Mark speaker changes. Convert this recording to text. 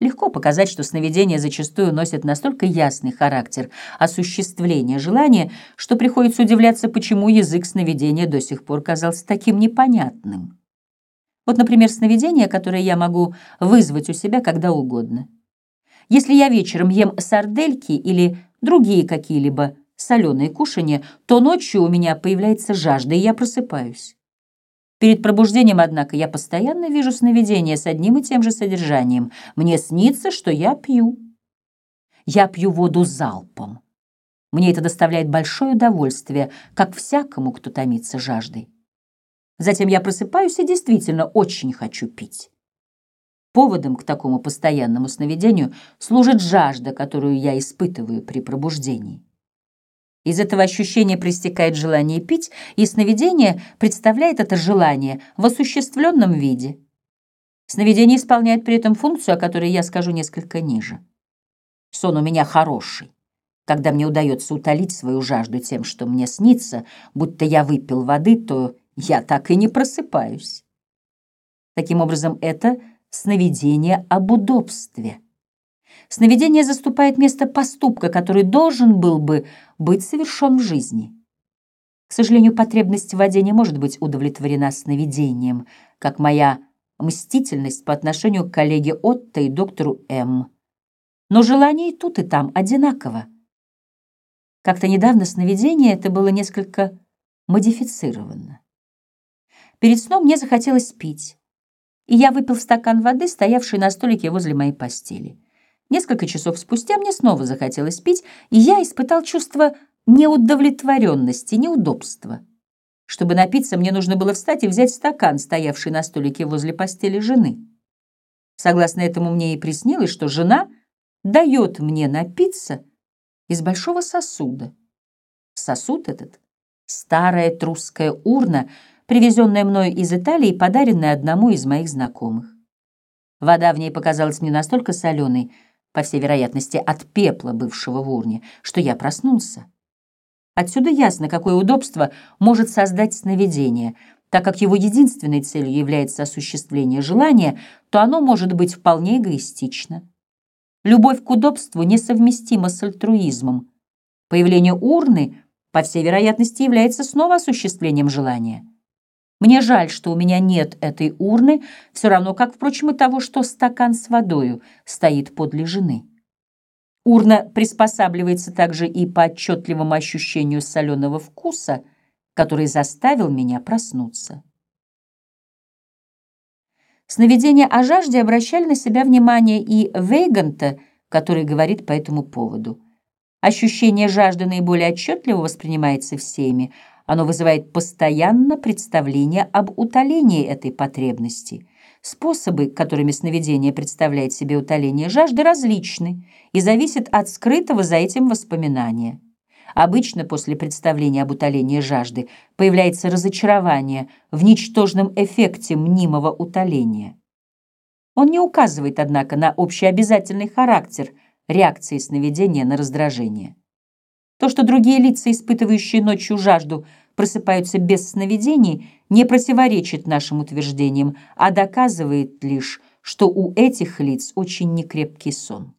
Speaker 1: Легко показать, что сновидения зачастую носят настолько ясный характер осуществления желания, что приходится удивляться, почему язык сновидения до сих пор казался таким непонятным. Вот, например, сновидение, которое я могу вызвать у себя когда угодно. Если я вечером ем сардельки или другие какие-либо соленые кушанья, то ночью у меня появляется жажда, и я просыпаюсь. Перед пробуждением, однако, я постоянно вижу сновидения с одним и тем же содержанием. Мне снится, что я пью. Я пью воду залпом. Мне это доставляет большое удовольствие, как всякому, кто томится жаждой. Затем я просыпаюсь и действительно очень хочу пить. Поводом к такому постоянному сновидению служит жажда, которую я испытываю при пробуждении. Из этого ощущения проистекает желание пить, и сновидение представляет это желание в осуществленном виде. Сновидение исполняет при этом функцию, о которой я скажу несколько ниже. Сон у меня хороший, когда мне удается утолить свою жажду тем, что мне снится, будто я выпил воды, то я так и не просыпаюсь. Таким образом, это сновидение об удобстве. Сновидение заступает место поступка, который должен был бы быть совершен в жизни. К сожалению, потребность в воде не может быть удовлетворена сновидением, как моя мстительность по отношению к коллеге Отто и доктору М. Но желание и тут, и там одинаково. Как-то недавно сновидение это было несколько модифицировано. Перед сном мне захотелось пить, и я выпил стакан воды, стоявший на столике возле моей постели. Несколько часов спустя мне снова захотелось пить, и я испытал чувство неудовлетворенности, неудобства. Чтобы напиться, мне нужно было встать и взять стакан, стоявший на столике возле постели жены. Согласно этому мне и приснилось, что жена дает мне напиться из большого сосуда. Сосуд этот — старая трусская урна, привезенная мною из Италии и подаренная одному из моих знакомых. Вода в ней показалась мне настолько соленой, по всей вероятности, от пепла, бывшего в урне, что я проснулся. Отсюда ясно, какое удобство может создать сновидение. Так как его единственной целью является осуществление желания, то оно может быть вполне эгоистично. Любовь к удобству несовместима с альтруизмом. Появление урны, по всей вероятности, является снова осуществлением желания. Мне жаль, что у меня нет этой урны, все равно как, впрочем, и того, что стакан с водою стоит подле жены. Урна приспосабливается также и по отчетливому ощущению соленого вкуса, который заставил меня проснуться. Сновидения о жажде обращали на себя внимание и Вейганта, который говорит по этому поводу. Ощущение жажды наиболее отчетливо воспринимается всеми, оно вызывает постоянно представление об утолении этой потребности. Способы, которыми сновидение представляет себе утоление жажды, различны и зависят от скрытого за этим воспоминания. Обычно после представления об утолении жажды появляется разочарование в ничтожном эффекте мнимого утоления. Он не указывает, однако, на общеобязательный характер реакции сновидения на раздражение. То, что другие лица, испытывающие ночью жажду, просыпаются без сновидений, не противоречит нашим утверждениям, а доказывает лишь, что у этих лиц очень некрепкий сон.